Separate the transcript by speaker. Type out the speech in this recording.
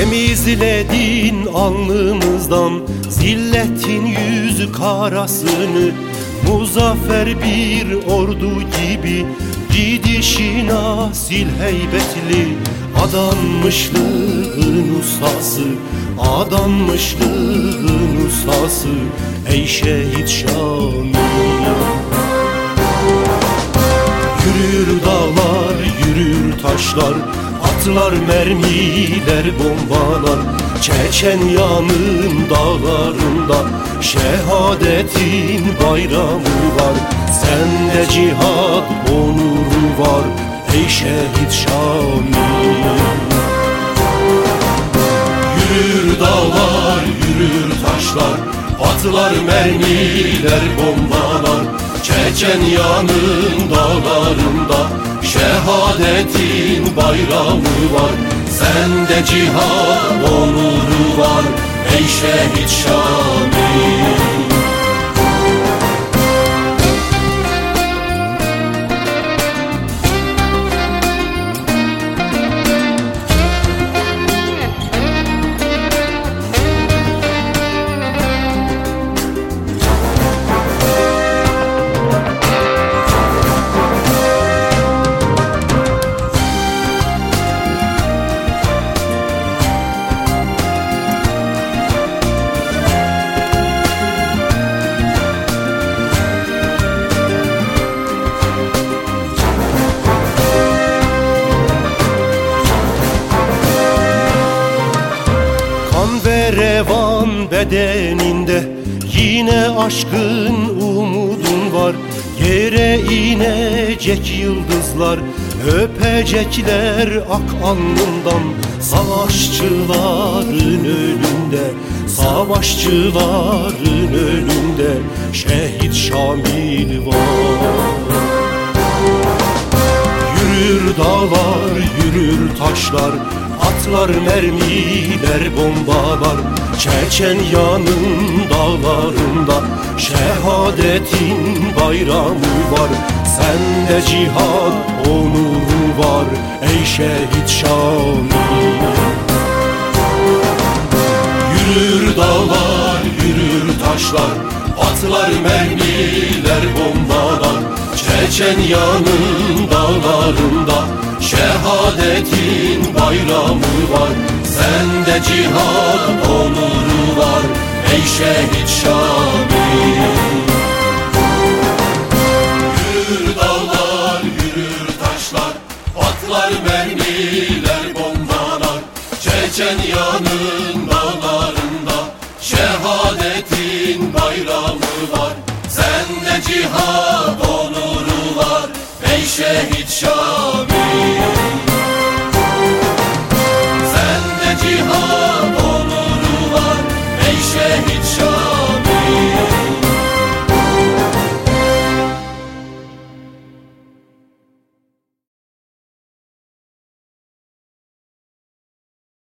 Speaker 1: Temizledin alnımızdan zilletin yüzü karasını. Muzaffer bir ordu gibi gidişin asil heybetli. Adanmışlığın ustası, adanmışlığın ustası. Ey şehit Şamil Yürür dağlar, yürür taşlar Atlar mermiler, bombalar Çeçenyanın dağlarında Şehadetin bayramı var. Sende cihat onuru var Ey şehit Şamil Yürür dağlar, yürür taşlar Atlar mermiler, bombalar Çeçenyanın dağlarında Şehadetin bayramı var. Sende cihan onuru var. Ey şehit Şamil bedeninde Yine aşkın umudun var. Yere inecek yıldızlar Öpecekler ak alnından. Savaşçıların önünde Savaşçıların önünde Şehit Şamil var. Yürür dağlar, yürür taşlar Atlar mermiler, bombalar Çeçenyanın dağlarında Şehadetin bayramı var. Sende cihan onuru var Ey şehit Şamil Yürür dağlar, yürür taşlar. Atlar mermiler, bombalar. Çeçenyanın dağlarında Şehadetin bayramı var. Sende cihan onuru var. Ey şehit Şamil Yürür dağlar, yürür taşlar. Atlar mermiler, bombalar. Çeçenyanın dağlarında Şehadetin bayramı var. Sende cihan onuru شهید شامی.